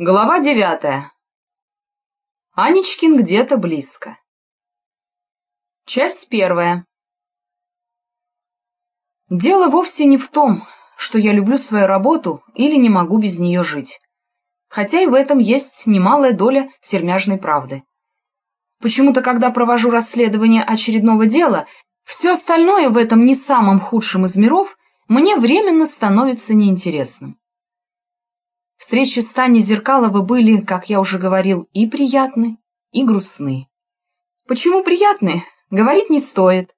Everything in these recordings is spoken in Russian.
Глава девятая. Анечкин где-то близко. Часть первая. Дело вовсе не в том, что я люблю свою работу или не могу без нее жить. Хотя и в этом есть немалая доля сермяжной правды. Почему-то, когда провожу расследование очередного дела, все остальное в этом не самом худшем из миров мне временно становится неинтересным. Встречи с Таней Зеркаловой были, как я уже говорил, и приятны, и грустны. Почему приятны? Говорить не стоит.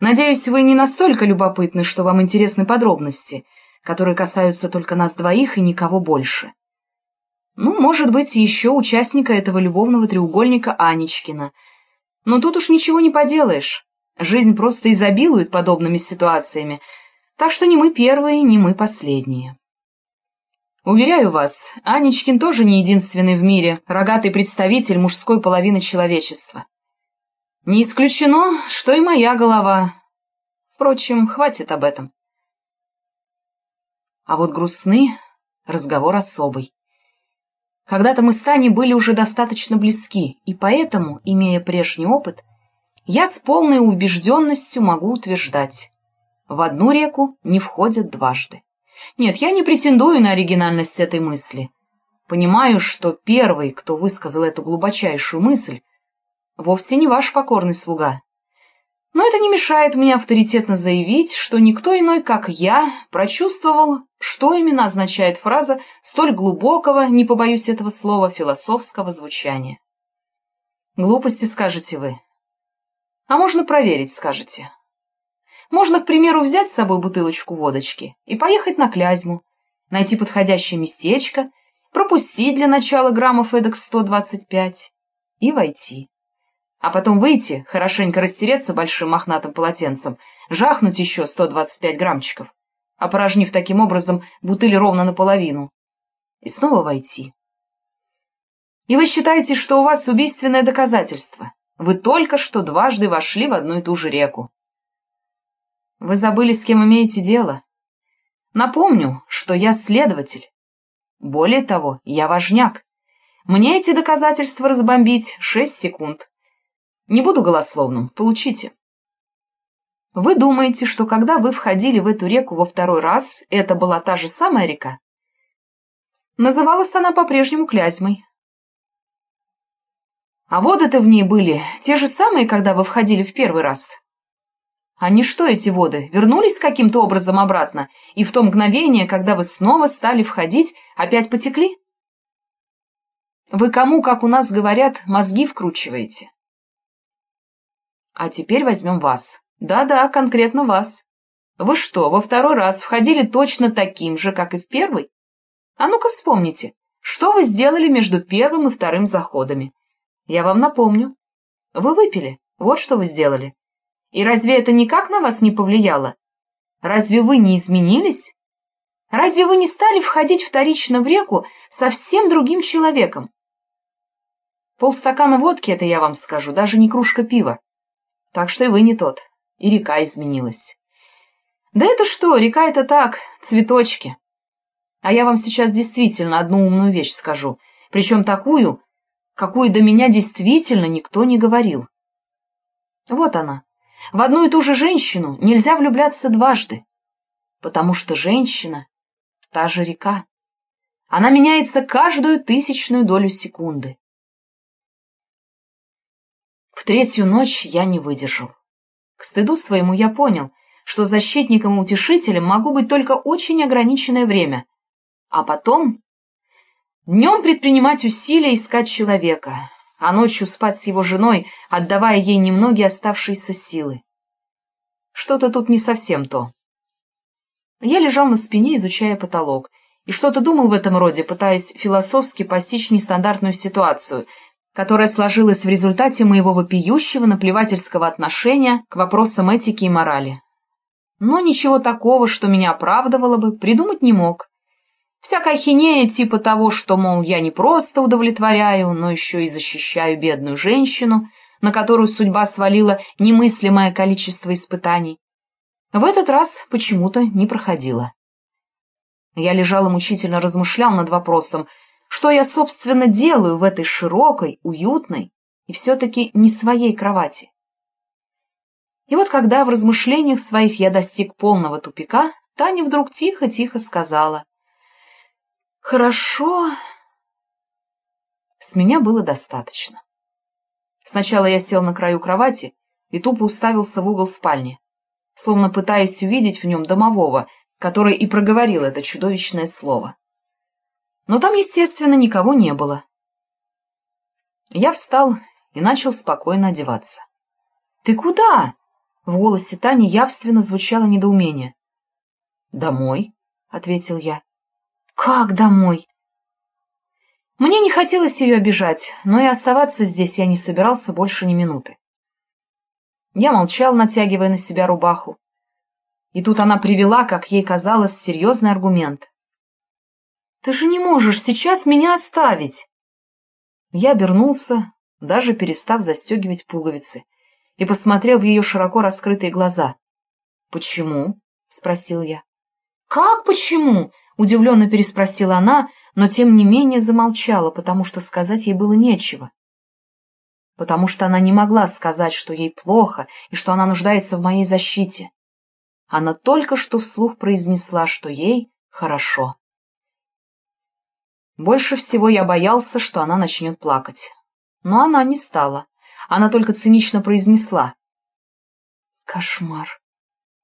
Надеюсь, вы не настолько любопытны, что вам интересны подробности, которые касаются только нас двоих и никого больше. Ну, может быть, еще участника этого любовного треугольника Анечкина. Но тут уж ничего не поделаешь. Жизнь просто изобилует подобными ситуациями, так что не мы первые, не мы последние. Уверяю вас, Анечкин тоже не единственный в мире рогатый представитель мужской половины человечества. Не исключено, что и моя голова. Впрочем, хватит об этом. А вот грустны разговор особый. Когда-то мы с Таней были уже достаточно близки, и поэтому, имея прежний опыт, я с полной убежденностью могу утверждать, в одну реку не входят дважды. Нет, я не претендую на оригинальность этой мысли. Понимаю, что первый, кто высказал эту глубочайшую мысль, вовсе не ваш покорный слуга. Но это не мешает мне авторитетно заявить, что никто иной, как я, прочувствовал, что именно означает фраза столь глубокого, не побоюсь этого слова, философского звучания. Глупости, скажете вы. А можно проверить, скажете. Можно, к примеру, взять с собой бутылочку водочки и поехать на Клязьму, найти подходящее местечко, пропустить для начала граммов эдак 125 и войти. А потом выйти, хорошенько растереться большим мохнатым полотенцем, жахнуть еще 125 граммчиков, опорожнив таким образом бутыль ровно наполовину, и снова войти. И вы считаете, что у вас убийственное доказательство. Вы только что дважды вошли в одну и ту же реку. Вы забыли, с кем имеете дело. Напомню, что я следователь. Более того, я важняк. Мне эти доказательства разбомбить шесть секунд. Не буду голословным, получите. Вы думаете, что когда вы входили в эту реку во второй раз, это была та же самая река? Называлась она по-прежнему Клязьмой. А воды-то в ней были те же самые, когда вы входили в первый раз. Они что, эти воды, вернулись каким-то образом обратно, и в то мгновение, когда вы снова стали входить, опять потекли? Вы кому, как у нас говорят, мозги вкручиваете? А теперь возьмем вас. Да-да, конкретно вас. Вы что, во второй раз входили точно таким же, как и в первый? А ну-ка вспомните, что вы сделали между первым и вторым заходами? Я вам напомню. Вы выпили, вот что вы сделали. И разве это никак на вас не повлияло? Разве вы не изменились? Разве вы не стали входить вторично в реку совсем другим человеком? Полстакана водки, это я вам скажу, даже не кружка пива. Так что и вы не тот, и река изменилась. Да это что, река это так, цветочки. А я вам сейчас действительно одну умную вещь скажу, причем такую, какую до меня действительно никто не говорил. Вот она, в одну и ту же женщину нельзя влюбляться дважды, потому что женщина — та же река. Она меняется каждую тысячную долю секунды. В третью ночь я не выдержал. К стыду своему я понял, что защитником и утешителем могу быть только очень ограниченное время, а потом днем предпринимать усилия искать человека, а ночью спать с его женой, отдавая ей немногие оставшиеся силы. Что-то тут не совсем то. Я лежал на спине, изучая потолок, и что-то думал в этом роде, пытаясь философски постичь нестандартную ситуацию, которая сложилась в результате моего вопиющего наплевательского отношения к вопросам этики и морали. Но ничего такого, что меня оправдывало бы, придумать не мог. Всякая хинея типа того, что, мол, я не просто удовлетворяю, но еще и защищаю бедную женщину, на которую судьба свалила немыслимое количество испытаний, в этот раз почему-то не проходила. Я лежал и мучительно размышлял над вопросом, что я, собственно, делаю в этой широкой, уютной и все-таки не своей кровати. И вот когда в размышлениях своих я достиг полного тупика, Таня вдруг тихо-тихо сказала. «Хорошо». С меня было достаточно. Сначала я сел на краю кровати и тупо уставился в угол спальни, словно пытаясь увидеть в нем домового, который и проговорил это чудовищное слово. Но там, естественно, никого не было. Я встал и начал спокойно одеваться. «Ты куда?» В голосе Тани явственно звучало недоумение. «Домой», — ответил я. «Как домой?» Мне не хотелось ее обижать, но и оставаться здесь я не собирался больше ни минуты. Я молчал, натягивая на себя рубаху. И тут она привела, как ей казалось, серьезный аргумент. «Ты же не можешь сейчас меня оставить!» Я обернулся, даже перестав застегивать пуговицы, и посмотрел в ее широко раскрытые глаза. «Почему?» — спросил я. «Как почему?» — удивленно переспросила она, но тем не менее замолчала, потому что сказать ей было нечего. Потому что она не могла сказать, что ей плохо и что она нуждается в моей защите. Она только что вслух произнесла, что ей хорошо. Больше всего я боялся, что она начнет плакать. Но она не стала. Она только цинично произнесла. Кошмар.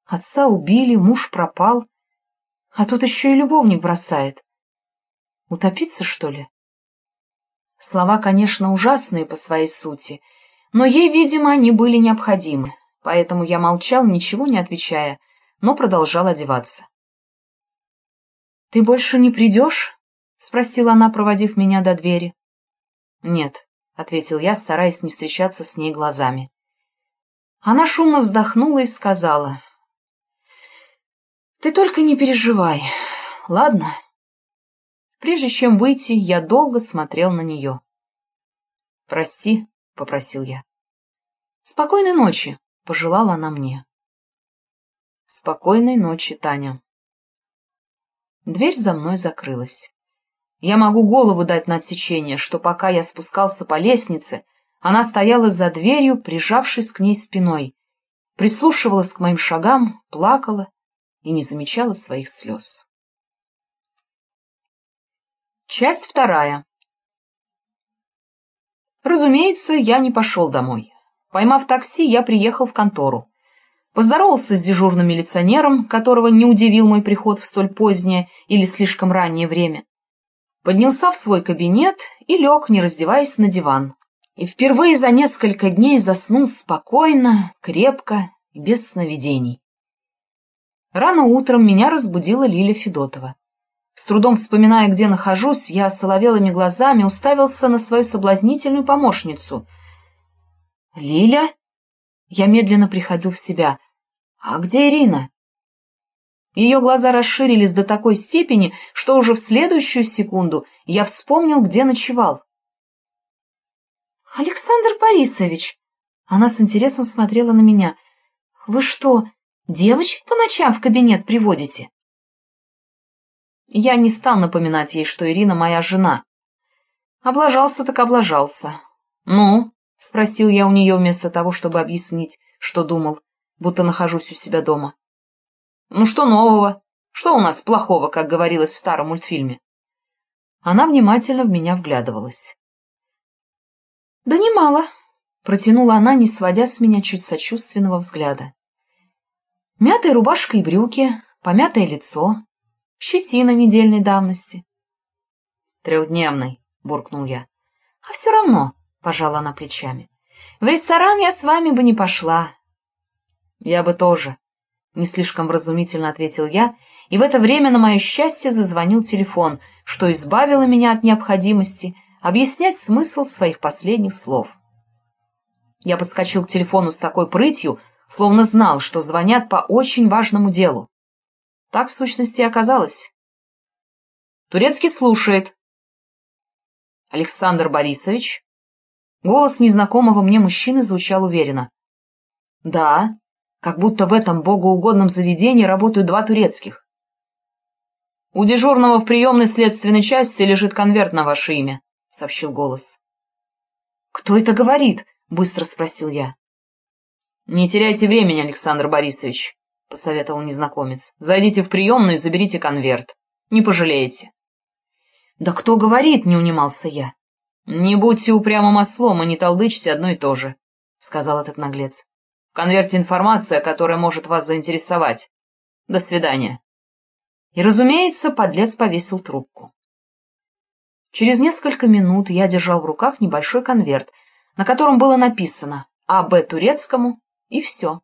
Отца убили, муж пропал. А тут еще и любовник бросает. Утопиться, что ли? Слова, конечно, ужасные по своей сути, но ей, видимо, они были необходимы, поэтому я молчал, ничего не отвечая, но продолжал одеваться. — Ты больше не придешь? — спросила она, проводив меня до двери. — Нет, — ответил я, стараясь не встречаться с ней глазами. Она шумно вздохнула и сказала. — Ты только не переживай, ладно? Прежде чем выйти, я долго смотрел на нее. — Прости, — попросил я. — Спокойной ночи, — пожелала она мне. — Спокойной ночи, Таня. Дверь за мной закрылась. Я могу голову дать на отсечение, что пока я спускался по лестнице, она стояла за дверью, прижавшись к ней спиной, прислушивалась к моим шагам, плакала и не замечала своих слез. Часть вторая. Разумеется, я не пошел домой. Поймав такси, я приехал в контору. Поздоровался с дежурным милиционером, которого не удивил мой приход в столь позднее или слишком раннее время. Поднялся в свой кабинет и лег, не раздеваясь, на диван. И впервые за несколько дней заснул спокойно, крепко без сновидений. Рано утром меня разбудила Лиля Федотова. С трудом вспоминая, где нахожусь, я соловелыми глазами уставился на свою соблазнительную помощницу. «Лиля?» Я медленно приходил в себя. «А где Ирина?» Ее глаза расширились до такой степени, что уже в следующую секунду я вспомнил, где ночевал. «Александр Борисович!» Она с интересом смотрела на меня. «Вы что, девочек по ночам в кабинет приводите?» Я не стал напоминать ей, что Ирина моя жена. Облажался так облажался. «Ну?» — спросил я у нее вместо того, чтобы объяснить, что думал, будто нахожусь у себя дома. «Ну что нового? Что у нас плохого, как говорилось в старом мультфильме?» Она внимательно в меня вглядывалась. «Да немало», — протянула она, не сводя с меня чуть сочувственного взгляда. Мятая рубашка и брюки, помятое лицо, щетина недельной давности. Трехдневной, буркнул я. А все равно, пожала она плечами. В ресторан я с вами бы не пошла. Я бы тоже, не слишком вразумительно ответил я, и в это время на мое счастье зазвонил телефон, что избавило меня от необходимости объяснять смысл своих последних слов. Я подскочил к телефону с такой прытью, словно знал, что звонят по очень важному делу. Так, в сущности, и оказалось. Турецкий слушает. Александр Борисович. Голос незнакомого мне мужчины звучал уверенно. Да, как будто в этом богоугодном заведении работают два турецких. «У дежурного в приемной следственной части лежит конверт на ваше имя», — сообщил голос. «Кто это говорит?» — быстро спросил я. «Не теряйте времени, Александр Борисович», — посоветовал незнакомец. «Зайдите в приемную и заберите конверт. Не пожалеете». «Да кто говорит?» — не унимался я. «Не будьте упрямым ослом и не толдычьте одно и то же», — сказал этот наглец. «В конверте информация, которая может вас заинтересовать. До свидания». И, разумеется, подлец повесил трубку. Через несколько минут я держал в руках небольшой конверт, на котором было написано «А.Б. Турецкому» и все.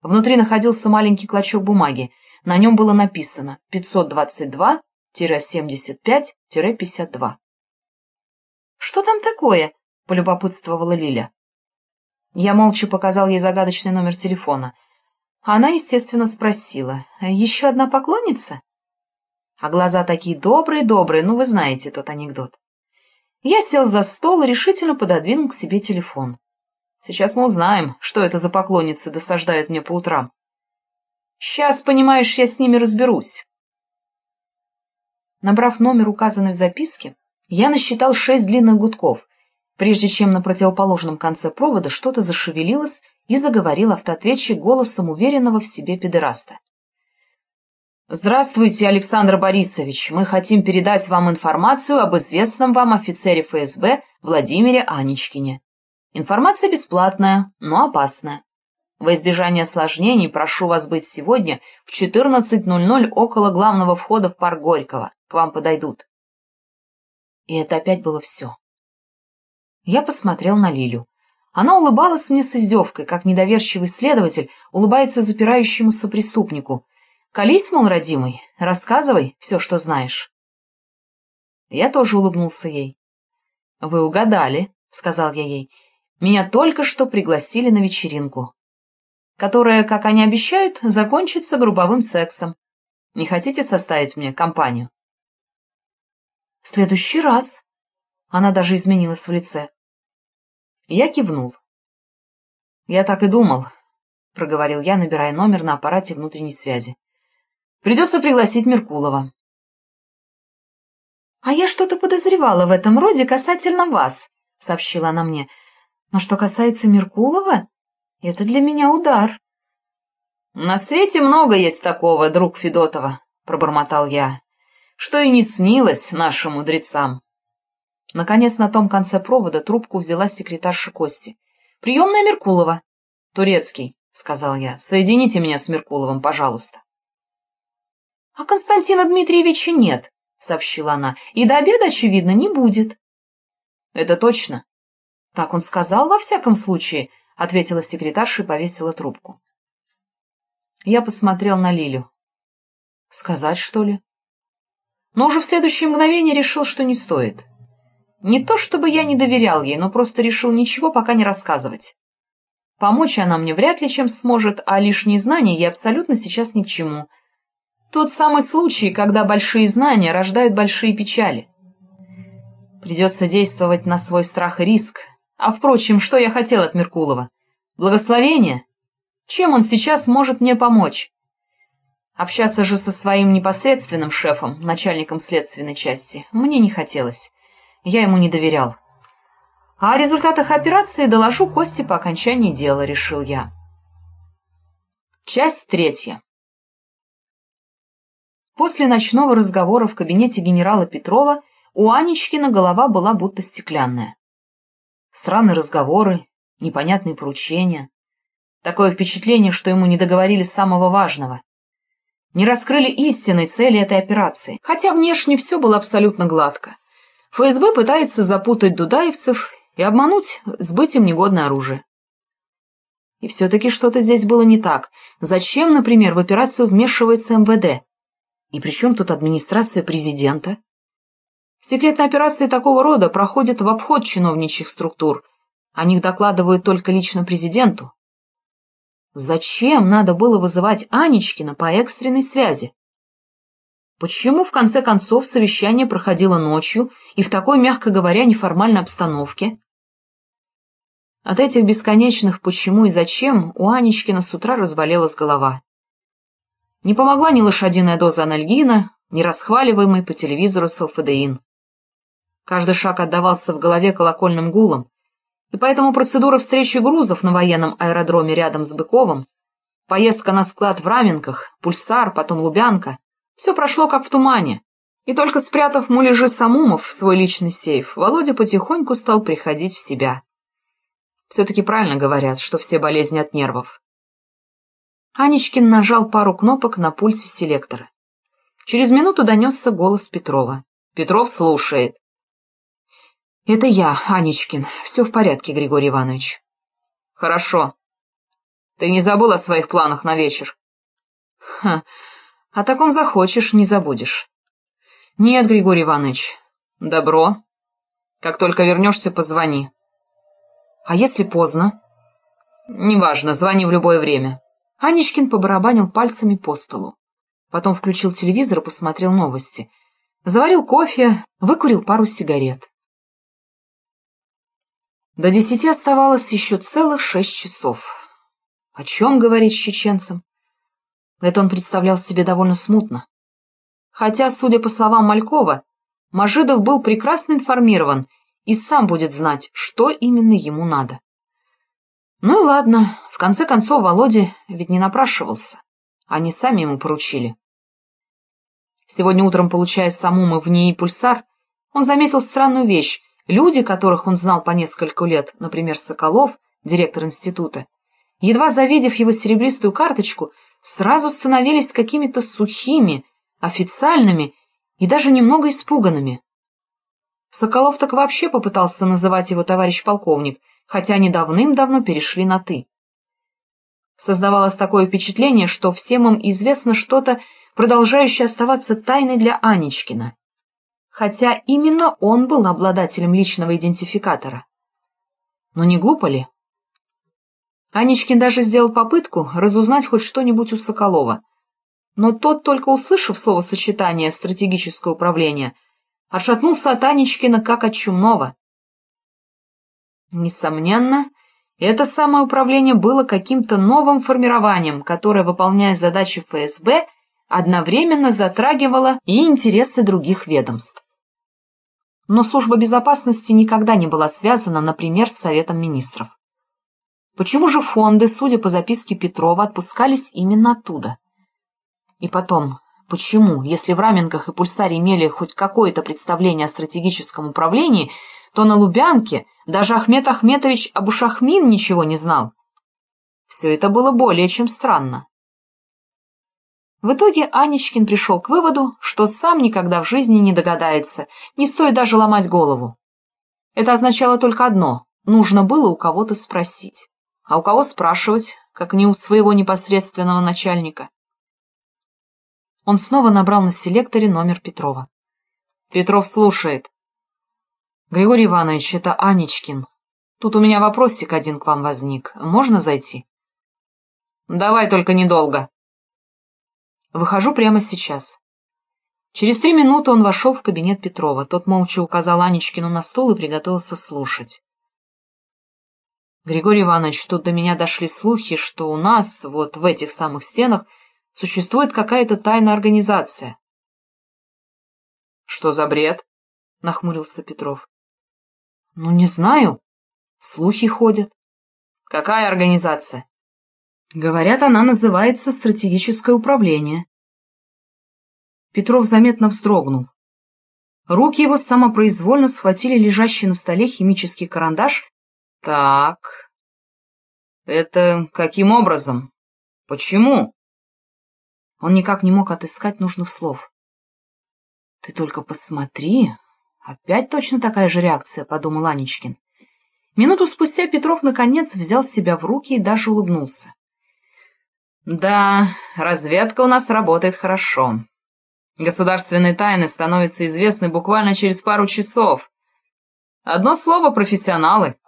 Внутри находился маленький клочок бумаги. На нем было написано 522-75-52. «Что там такое?» — полюбопытствовала Лиля. Я молча показал ей загадочный номер телефона. Она, естественно, спросила, «Еще одна поклонница?» А глаза такие добрые-добрые, ну вы знаете тот анекдот. Я сел за стол и решительно пододвинул к себе телефон. Сейчас мы узнаем, что это за поклонницы досаждают мне по утрам. Сейчас, понимаешь, я с ними разберусь. Набрав номер, указанный в записке, я насчитал шесть длинных гудков, прежде чем на противоположном конце провода что-то зашевелилось и заговорил автоответчик голосом уверенного в себе педераста. «Здравствуйте, Александр Борисович. Мы хотим передать вам информацию об известном вам офицере ФСБ Владимире Анечкине. Информация бесплатная, но опасная. Во избежание осложнений прошу вас быть сегодня в 14.00 около главного входа в парк Горького. К вам подойдут. И это опять было все. Я посмотрел на Лилю. Она улыбалась мне с издевкой, как недоверчивый следователь улыбается запирающемуся преступнику. «Колись, мол, родимый, рассказывай все, что знаешь». Я тоже улыбнулся ей. «Вы угадали», — сказал я ей. «Меня только что пригласили на вечеринку, которая, как они обещают, закончится грубовым сексом. Не хотите составить мне компанию?» В следующий раз. Она даже изменилась в лице. Я кивнул. Я так и думал, проговорил я, набирая номер на аппарате внутренней связи. Придется пригласить Меркулова. А я что-то подозревала в этом роде касательно вас, сообщила она мне. Но что касается Меркулова, это для меня удар. На свете много есть такого, друг Федотова, пробормотал я что и не снилось нашим мудрецам. Наконец, на том конце провода трубку взяла секретарша Кости. «Приемная Меркулова». «Турецкий», — сказал я. «Соедините меня с Меркуловым, пожалуйста». «А Константина Дмитриевича нет», — сообщила она. «И до обеда, очевидно, не будет». «Это точно?» «Так он сказал, во всяком случае», — ответила секретарша и повесила трубку. Я посмотрел на Лилю. «Сказать, что ли?» но уже в следующее мгновение решил, что не стоит. Не то чтобы я не доверял ей, но просто решил ничего пока не рассказывать. Помочь она мне вряд ли чем сможет, а лишние знания ей абсолютно сейчас ни к чему. Тот самый случай, когда большие знания рождают большие печали. Придется действовать на свой страх и риск. А, впрочем, что я хотел от Меркулова? Благословение? Чем он сейчас может мне помочь? Общаться же со своим непосредственным шефом, начальником следственной части, мне не хотелось. Я ему не доверял. А о результатах операции доложу Косте по окончании дела, решил я. Часть третья. После ночного разговора в кабинете генерала Петрова у Анечкина голова была будто стеклянная. Странные разговоры, непонятные поручения. Такое впечатление, что ему не договорили самого важного не раскрыли истинной цели этой операции, хотя внешне все было абсолютно гладко. ФСБ пытается запутать дудаевцев и обмануть сбыть им негодное оружие. И все-таки что-то здесь было не так. Зачем, например, в операцию вмешивается МВД? И при чем тут администрация президента? Секретные операции такого рода проходят в обход чиновничьих структур. О них докладывают только лично президенту. Зачем надо было вызывать Анечкина по экстренной связи? Почему, в конце концов, совещание проходило ночью и в такой, мягко говоря, неформальной обстановке? От этих бесконечных «почему» и «зачем» у Анечкина с утра разболелась голова. Не помогла ни лошадиная доза анальгина, нерасхваливаемый по телевизору салфадеин. Каждый шаг отдавался в голове колокольным гулом, и поэтому процедура встречи грузов на военном аэродроме рядом с Быковым, поездка на склад в Раменках, Пульсар, потом Лубянка — все прошло как в тумане, и только спрятав муляжи Самумов в свой личный сейф, Володя потихоньку стал приходить в себя. Все-таки правильно говорят, что все болезни от нервов. Анечкин нажал пару кнопок на пульсе селектора. Через минуту донесся голос Петрова. «Петров слушает». «Это я, Анечкин. Все в порядке, Григорий Иванович». «Хорошо. Ты не забыл о своих планах на вечер?» «Ха, о таком захочешь, не забудешь». «Нет, Григорий Иванович». «Добро. Как только вернешься, позвони». «А если поздно?» «Неважно, звони в любое время». Анечкин побарабанил пальцами по столу. Потом включил телевизор и посмотрел новости. Заварил кофе, выкурил пару сигарет. До десяти оставалось еще целых шесть часов. О чем говорить с чеченцем? Это он представлял себе довольно смутно. Хотя, судя по словам Малькова, Мажидов был прекрасно информирован и сам будет знать, что именно ему надо. Ну и ладно, в конце концов Володя ведь не напрашивался. Они сами ему поручили. Сегодня утром, получая самумы в ней пульсар, он заметил странную вещь. Люди, которых он знал по нескольку лет, например, Соколов, директор института, едва завидев его серебристую карточку, сразу становились какими-то сухими, официальными и даже немного испуганными. Соколов так вообще попытался называть его товарищ полковник, хотя они давным-давно перешли на «ты». Создавалось такое впечатление, что всем им известно что-то, продолжающее оставаться тайной для Анечкина хотя именно он был обладателем личного идентификатора. Но не глупо ли? Анечкин даже сделал попытку разузнать хоть что-нибудь у Соколова, но тот, только услышав словосочетание «стратегическое управление», отшатнулся от Анечкина как от чумного. Несомненно, это самое управление было каким-то новым формированием, которое, выполняя задачи ФСБ, одновременно затрагивало и интересы других ведомств но служба безопасности никогда не была связана, например, с Советом министров. Почему же фонды, судя по записке Петрова, отпускались именно оттуда? И потом, почему, если в Раменках и Пульсаре имели хоть какое-то представление о стратегическом управлении, то на Лубянке даже Ахмед Ахметович Абушахмин ничего не знал? Все это было более чем странно. В итоге Анечкин пришел к выводу, что сам никогда в жизни не догадается, не стоит даже ломать голову. Это означало только одно — нужно было у кого-то спросить. А у кого спрашивать, как не у своего непосредственного начальника? Он снова набрал на селекторе номер Петрова. Петров слушает. «Григорий Иванович, это Анечкин. Тут у меня вопросик один к вам возник. Можно зайти?» «Давай только недолго», Выхожу прямо сейчас. Через три минуты он вошел в кабинет Петрова. Тот молча указал Анечкину на стол и приготовился слушать. Григорий Иванович, тут до меня дошли слухи, что у нас, вот в этих самых стенах, существует какая-то тайная организация. — Что за бред? — нахмурился Петров. — Ну, не знаю. Слухи ходят. — Какая организация? Говорят, она называется стратегическое управление. Петров заметно вздрогнул. Руки его самопроизвольно схватили лежащий на столе химический карандаш. Так, это каким образом? Почему? Он никак не мог отыскать нужных слов. Ты только посмотри, опять точно такая же реакция, подумал Анечкин. Минуту спустя Петров наконец взял себя в руки и даже улыбнулся. Да, разведка у нас работает хорошо. Государственные тайны становятся известны буквально через пару часов. Одно слово — профессионалы.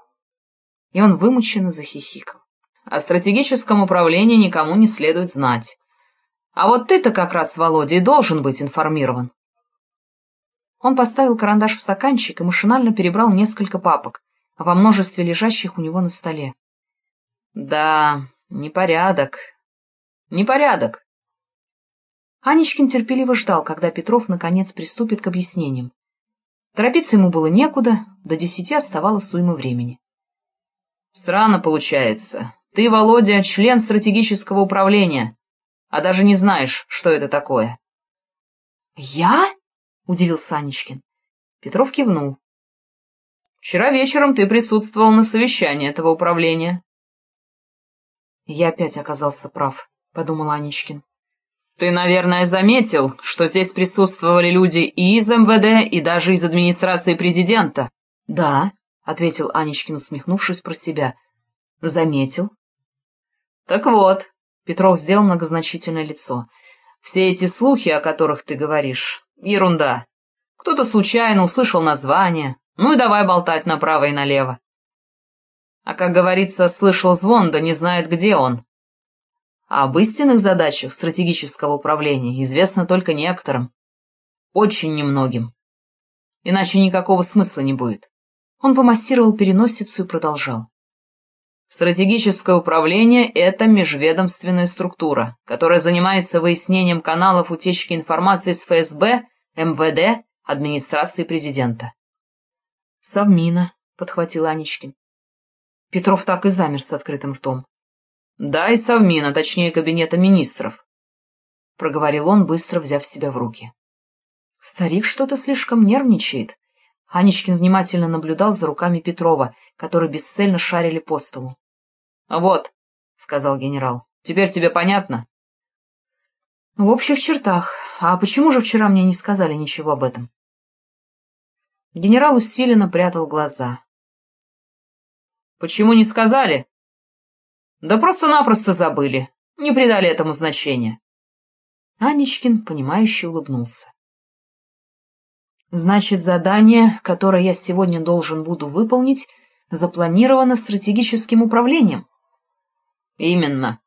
И он вымученно захихикал. О стратегическом управлении никому не следует знать. А вот ты-то как раз, Володя, должен быть информирован. Он поставил карандаш в стаканчик и машинально перебрал несколько папок, во множестве лежащих у него на столе. Да, непорядок, Непорядок. Анечкин терпеливо ждал, когда Петров наконец приступит к объяснениям. Торопиться ему было некуда, до десяти оставалось уйма времени. Странно получается. Ты, Володя, член стратегического управления, а даже не знаешь, что это такое. Я? Удивился Анечкин. Петров кивнул. Вчера вечером ты присутствовал на совещании этого управления. Я опять оказался прав, подумал Анечкин. Ты, наверное, заметил, что здесь присутствовали люди и из МВД, и даже из администрации президента. Да, — ответил Анечкин, усмехнувшись про себя. — Заметил. — Так вот, — Петров сделал многозначительное лицо, — все эти слухи, о которых ты говоришь, — ерунда. Кто-то случайно услышал название, ну и давай болтать направо и налево. А, как говорится, слышал звон, да не знает, где он. А об истинных задачах стратегического управления известно только некоторым. Очень немногим. Иначе никакого смысла не будет. Он помассировал переносицу и продолжал. Стратегическое управление — это межведомственная структура, которая занимается выяснением каналов утечки информации с ФСБ, МВД, администрации президента. — Совмина, — подхватил Анечкин. Петров так и замер с открытым ртом. — Да, и Совмина, точнее, кабинета министров, — проговорил он, быстро взяв себя в руки. Старик что-то слишком нервничает. Анечкин внимательно наблюдал за руками Петрова, которые бесцельно шарили по столу. — Вот, — сказал генерал, — теперь тебе понятно? — В общих чертах. А почему же вчера мне не сказали ничего об этом? Генерал усиленно прятал глаза. — Почему не сказали? — Да просто-напросто забыли, не придали этому значения. Анечкин, понимающе улыбнулся. Значит, задание, которое я сегодня должен буду выполнить, запланировано стратегическим управлением? Именно.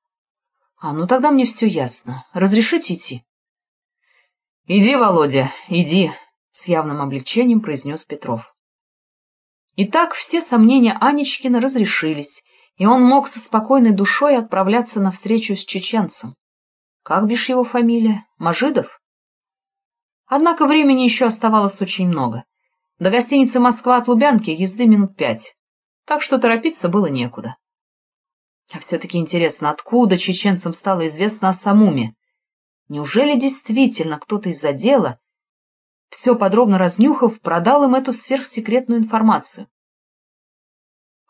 А ну тогда мне все ясно. Разрешите идти? Иди, Володя, иди, с явным облегчением произнес Петров. Итак, все сомнения Анечкина разрешились, и он мог со спокойной душой отправляться на встречу с чеченцем. Как бишь его фамилия? Мажидов? Однако времени еще оставалось очень много. До гостиницы «Москва» от Лубянки езды минут пять, так что торопиться было некуда. А все-таки интересно, откуда чеченцам стало известно о Самуме? Неужели действительно кто-то из-за дела, все подробно разнюхав, продал им эту сверхсекретную информацию?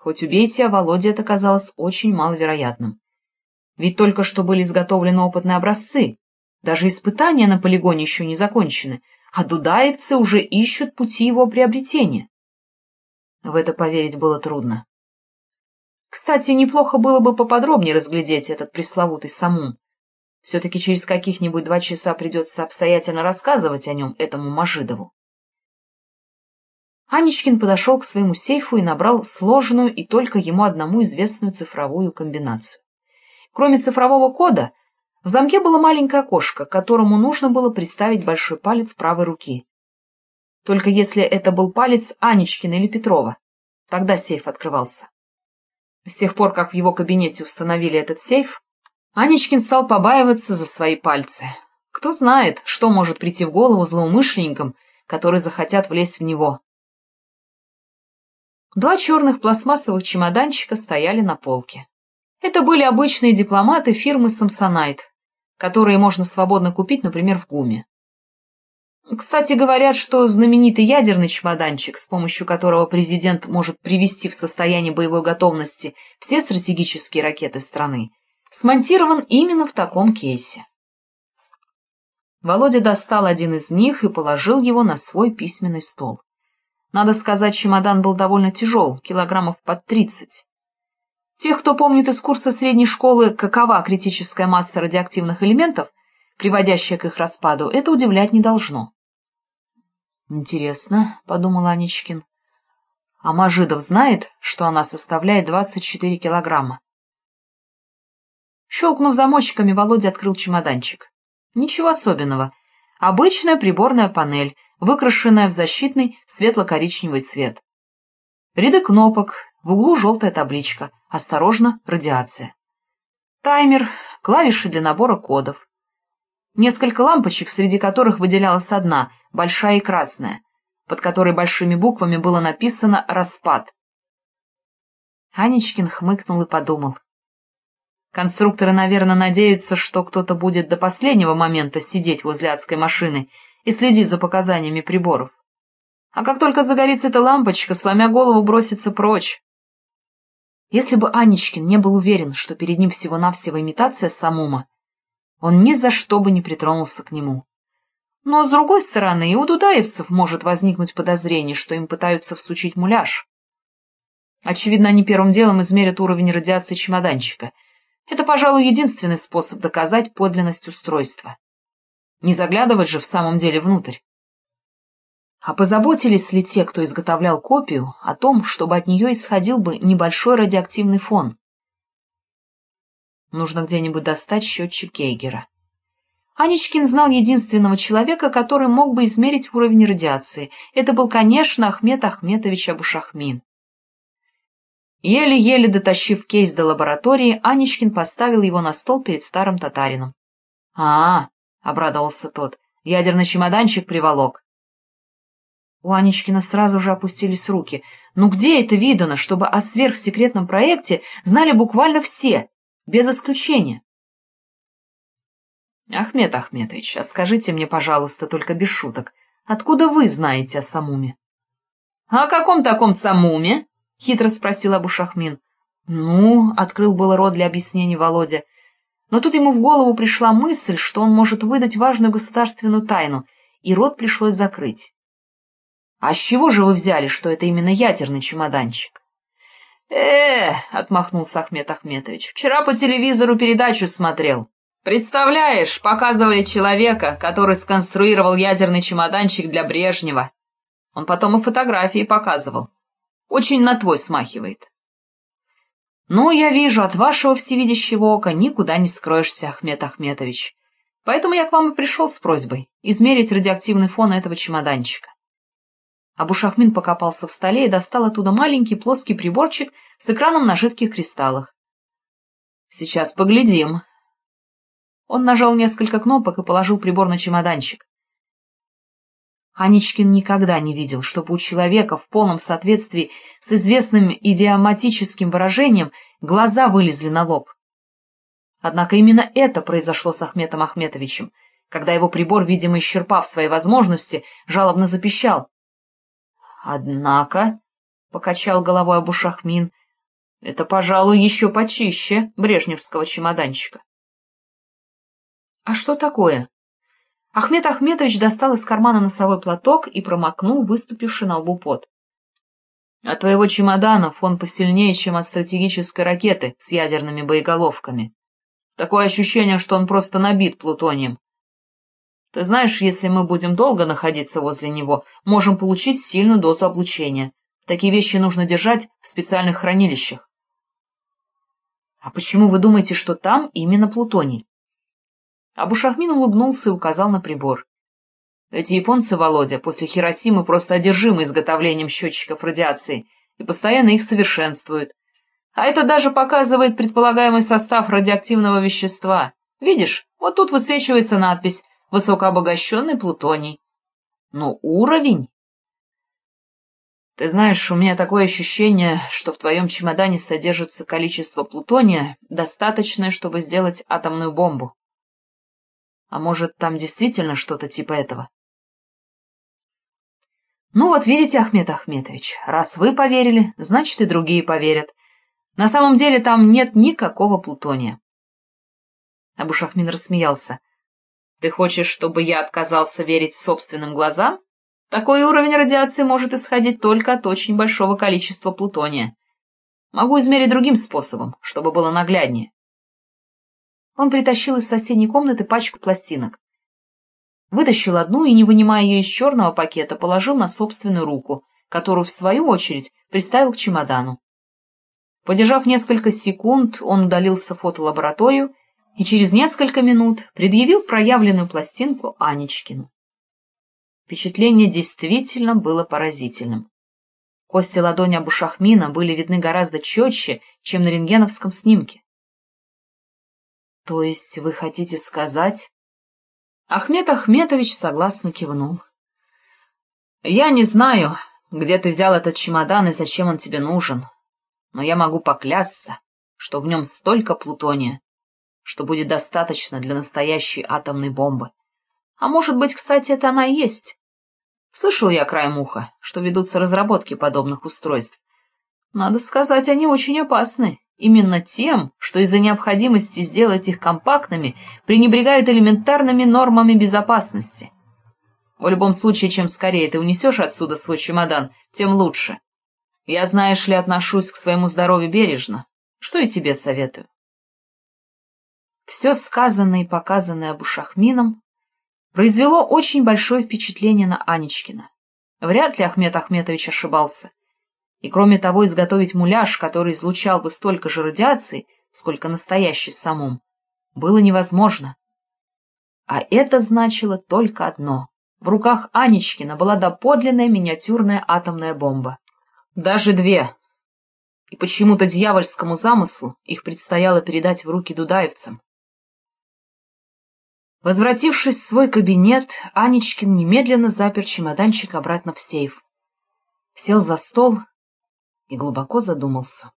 Хоть убейте, а Володе это казалось очень маловероятным. Ведь только что были изготовлены опытные образцы, даже испытания на полигоне еще не закончены, а дудаевцы уже ищут пути его приобретения. В это поверить было трудно. Кстати, неплохо было бы поподробнее разглядеть этот пресловутый самум. Все-таки через каких-нибудь два часа придется обстоятельно рассказывать о нем этому Мажидову. Анечкин подошел к своему сейфу и набрал сложную и только ему одному известную цифровую комбинацию. Кроме цифрового кода, в замке было маленькое окошко, которому нужно было приставить большой палец правой руки. Только если это был палец Анечкина или Петрова, тогда сейф открывался. С тех пор, как в его кабинете установили этот сейф, Анечкин стал побаиваться за свои пальцы. Кто знает, что может прийти в голову злоумышленникам, которые захотят влезть в него. Два черных пластмассовых чемоданчика стояли на полке. Это были обычные дипломаты фирмы «Самсонайт», которые можно свободно купить, например, в ГУМе. Кстати, говорят, что знаменитый ядерный чемоданчик, с помощью которого президент может привести в состояние боевой готовности все стратегические ракеты страны, смонтирован именно в таком кейсе. Володя достал один из них и положил его на свой письменный стол. Надо сказать, чемодан был довольно тяжел, килограммов под тридцать. Тех, кто помнит из курса средней школы, какова критическая масса радиоактивных элементов, приводящая к их распаду, это удивлять не должно. «Интересно», — подумал Анечкин. «А Мажидов знает, что она составляет 24 килограмма?» Щелкнув замочками, Володя открыл чемоданчик. Ничего особенного. Обычная приборная панель, выкрашенная в защитный светло-коричневый цвет. Ряды кнопок, в углу желтая табличка «Осторожно, радиация». Таймер, клавиши для набора кодов. Несколько лампочек, среди которых выделялась одна, большая и красная, под которой большими буквами было написано «Распад». Анечкин хмыкнул и подумал. Конструкторы, наверное, надеются, что кто-то будет до последнего момента сидеть возле адской машины и следить за показаниями приборов. А как только загорится эта лампочка, сломя голову, бросится прочь. Если бы Анечкин не был уверен, что перед ним всего-навсего имитация самума, он ни за что бы не притронулся к нему. Но, с другой стороны, и у дудаевцев может возникнуть подозрение, что им пытаются всучить муляж. Очевидно, они первым делом измерят уровень радиации чемоданчика. Это, пожалуй, единственный способ доказать подлинность устройства. Не заглядывать же в самом деле внутрь. А позаботились ли те, кто изготовлял копию, о том, чтобы от нее исходил бы небольшой радиоактивный фон? Нужно где-нибудь достать счетчик Гейгера. Анечкин знал единственного человека, который мог бы измерить уровень радиации. Это был, конечно, Ахмед Ахметович Абушахмин. Еле-еле дотащив кейс до лаборатории, Анечкин поставил его на стол перед старым татарином. «А, -а — обрадовался тот, — ядерный чемоданчик приволок. У Анечкина сразу же опустились руки. Ну где это видано, чтобы о сверхсекретном проекте знали буквально все, без исключения? Ахмед Ахметович, а скажите мне, пожалуйста, только без шуток, откуда вы знаете о Самуме? — О каком таком Самуме? — хитро спросил Абушахмин. — Ну, — открыл было рот для объяснений Володя, но тут ему в голову пришла мысль, что он может выдать важную государственную тайну, и рот пришлось закрыть. А с чего же вы взяли, что это именно ядерный чемоданчик? э отмахнулся Ахмед Ахметович, — вчера по телевизору передачу смотрел. Представляешь, показывали человека, который сконструировал ядерный чемоданчик для Брежнева. Он потом и фотографии показывал. Очень на твой смахивает. Ну, я вижу, от вашего всевидящего ока никуда не скроешься, Ахмед Ахметович. Поэтому я к вам и пришел с просьбой измерить радиоактивный фон этого чемоданчика. Абушахмин покопался в столе и достал оттуда маленький плоский приборчик с экраном на жидких кристаллах. «Сейчас поглядим». Он нажал несколько кнопок и положил прибор на чемоданчик. Анечкин никогда не видел, чтобы у человека в полном соответствии с известным идиоматическим выражением глаза вылезли на лоб. Однако именно это произошло с Ахметом Ахметовичем, когда его прибор, видимо, исчерпав свои возможности, жалобно запищал. Однако, — покачал головой Абушахмин, — это, пожалуй, еще почище брежневского чемоданчика. — А что такое? Ахмед Ахметович достал из кармана носовой платок и промокнул выступивший на лбу пот. — От твоего чемодана фон посильнее, чем от стратегической ракеты с ядерными боеголовками. Такое ощущение, что он просто набит плутонием. Ты знаешь, если мы будем долго находиться возле него, можем получить сильную дозу облучения. Такие вещи нужно держать в специальных хранилищах. А почему вы думаете, что там именно плутоний? Абушахмин улыбнулся и указал на прибор. Эти японцы, Володя, после Хиросимы просто одержимы изготовлением счетчиков радиации и постоянно их совершенствуют. А это даже показывает предполагаемый состав радиоактивного вещества. Видишь, вот тут высвечивается надпись высокообогащенный плутоний. Но уровень... Ты знаешь, у меня такое ощущение, что в твоем чемодане содержится количество плутония, достаточное, чтобы сделать атомную бомбу. А может, там действительно что-то типа этого? Ну вот видите, Ахмед Ахметович, раз вы поверили, значит и другие поверят. На самом деле там нет никакого плутония. Абушахмин рассмеялся. Ты хочешь, чтобы я отказался верить собственным глазам? Такой уровень радиации может исходить только от очень большого количества плутония. Могу измерить другим способом, чтобы было нагляднее. Он притащил из соседней комнаты пачку пластинок. Вытащил одну и, не вынимая ее из черного пакета, положил на собственную руку, которую, в свою очередь, приставил к чемодану. Подержав несколько секунд, он удалился в фотолабораторию и через несколько минут предъявил проявленную пластинку Анечкину. Впечатление действительно было поразительным. Кости ладони Абушахмина были видны гораздо четче, чем на рентгеновском снимке. — То есть вы хотите сказать? Ахмед Ахметович согласно кивнул. «Я не знаю, где ты взял этот чемодан и зачем он тебе нужен, но я могу поклясться, что в нем столько плутония, что будет достаточно для настоящей атомной бомбы. А может быть, кстати, это она и есть. Слышал я краем уха, что ведутся разработки подобных устройств. Надо сказать, они очень опасны. Именно тем, что из-за необходимости сделать их компактными, пренебрегают элементарными нормами безопасности. В любом случае, чем скорее ты унесешь отсюда свой чемодан, тем лучше. Я, знаешь ли, отношусь к своему здоровью бережно, что и тебе советую. Все сказанное и показанное Абушахмином произвело очень большое впечатление на Анечкина. Вряд ли Ахмед Ахметович ошибался. И кроме того, изготовить муляж, который излучал бы столько же радиации, сколько настоящий самом, было невозможно. А это значило только одно. В руках Анечкина была доподлинная миниатюрная атомная бомба. Даже две. И почему-то дьявольскому замыслу их предстояло передать в руки дудаевцам. Возвратившись в свой кабинет, Анечкин немедленно запер чемоданчик обратно в сейф. Сел за стол и глубоко задумался.